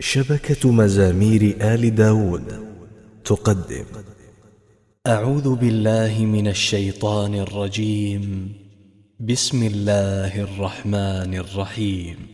شبكة مزامير آل داود تقدم. أعوذ بالله من الشيطان الرجيم. بسم الله الرحمن الرحيم.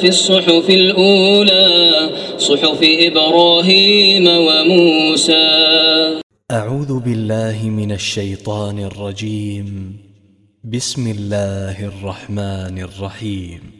لفي الصحف الأولى صحف إبراهيم وموسى. أعوذ بالله من الشيطان الرجيم. بسم الله الرحمن الرحيم.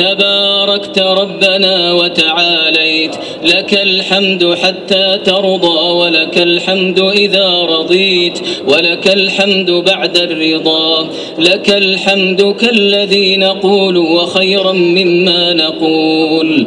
تباركت ربنا وتعاليت. لك الحمد حتى ترضى ولك الحمد إذا رضيت ولك الحمد بعد الرضا. لك الحمد كالذي نقول وخيرا مما نقول.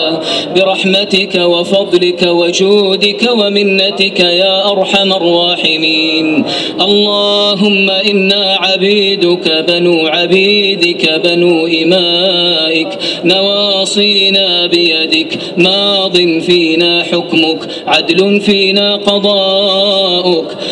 برحمتك وفضلك وجودك ومنتك يا أرحم الراحمين. اللهم إنا عبيدك بنو عبيدك بنو إمائك. نواصينا بيدك ماض فينا حكمك عدل فينا قضاؤك.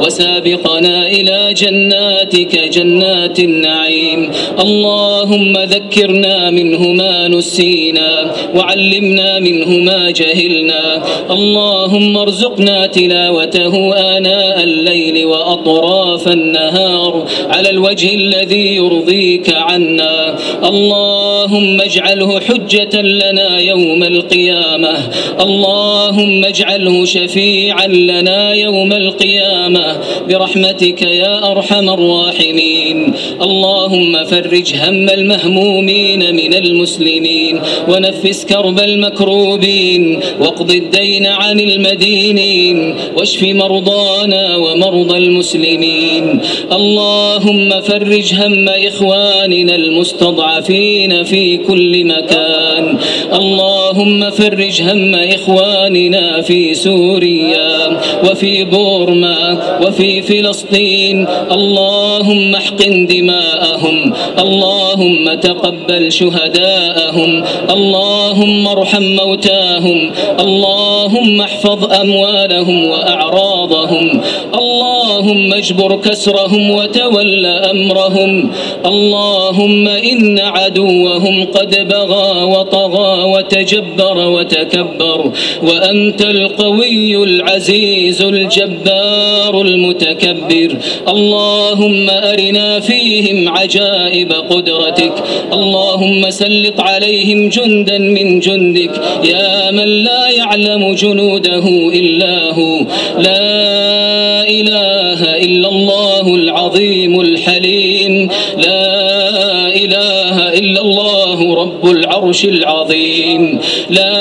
وسابقنا إلى جناتك جنات النعيم. اللهم ذكرنا منه ما نسينا وعلمنا منه ما جهلنا. اللهم ارزقنا تلاوته آناء الليل وأطراف النهار على الوجه الذي يرضيك عنا. اللهم اجعله حجة لنا يوم القيامة. اللهم اجعله شفيعا لنا يوم القيامة. برحمتك يا أرحم الراحمين. اللهم فرج هم المهمومين من المسلمين ونفس كرب المكروبين واقض الدين عن المدينين واشف مرضانا ومرضى المسلمين. اللهم فرج هم إخواننا المستضعفين في كل مكان. اللهم فرج هم إخواننا في سوريا وفي بورما وفي فلسطين. اللهم احقن دماءهم. اللهم تقبل شهداءهم. اللهم ارحم موتاهم. اللهم احفظ أموالهم وأعراضهم. اللهم اجبر كسرهم وتول أمرهم. اللهم إن عدوهم قد بغى وطغى وتجبر وتكبر. وأنت القوي العزيز الجبار. المتكبر. اللهم أرنا فيهم عجائب قدرتك. اللهم سلط عليهم جندا من جندك. يا من لا يعلم جنوده إلا هو. لا إله إلا الله العظيم الحليم. لا إله إلا الله رب العرش العظيم. لا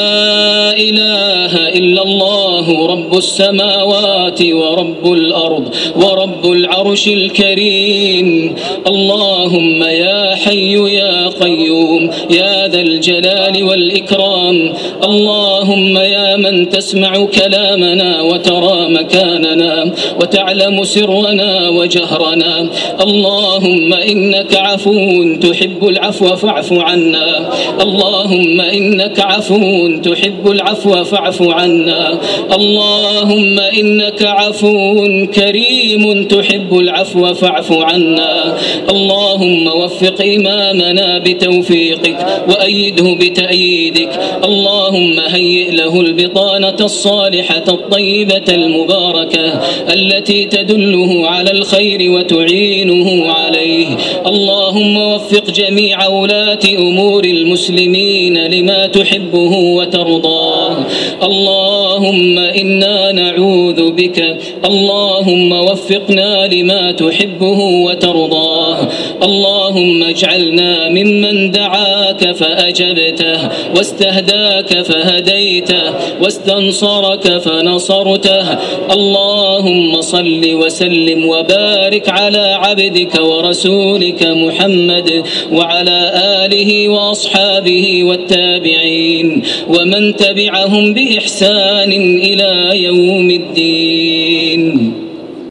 إله إلا الله رب السماوات ورب الأرض ورب العرش الكريم. اللهم يا حي يا قيوم يا ذا الجلال والإكرام. اللهم يا من تسمع كلامنا وترى مكاننا وتعلم سرنا وجهرنا. اللهم إنك عفو تحب العفو فاعف عنا. اللهم إنك عفو تحب العفو فاعف عنا. اللهم إنك عفو كريم تحب العفو فاعف عنا. اللهم وفق إمامنا بتوفيقك وأيده بتأييدك. اللهم هيئ له البطانة الصالحة الطيبة المباركة التي تدله على الخير وتعينه عليه. اللهم وفق جميع ولاة أمور المسلمين لما تحبه وترضاه. اللهم إنا نعوذ بك. اللهم وفقنا لما تحبه وترضاه. اللهم اجعلنا ممن دعاك فأجبته واستهداك فهديته واستنصرك فنصرته. اللهم صل وسلم وبارك على عبدك ورسولك محمد وعلى آله وأصحابه والتابعين ومن تبعهم بإحسان إلى يوم الدين.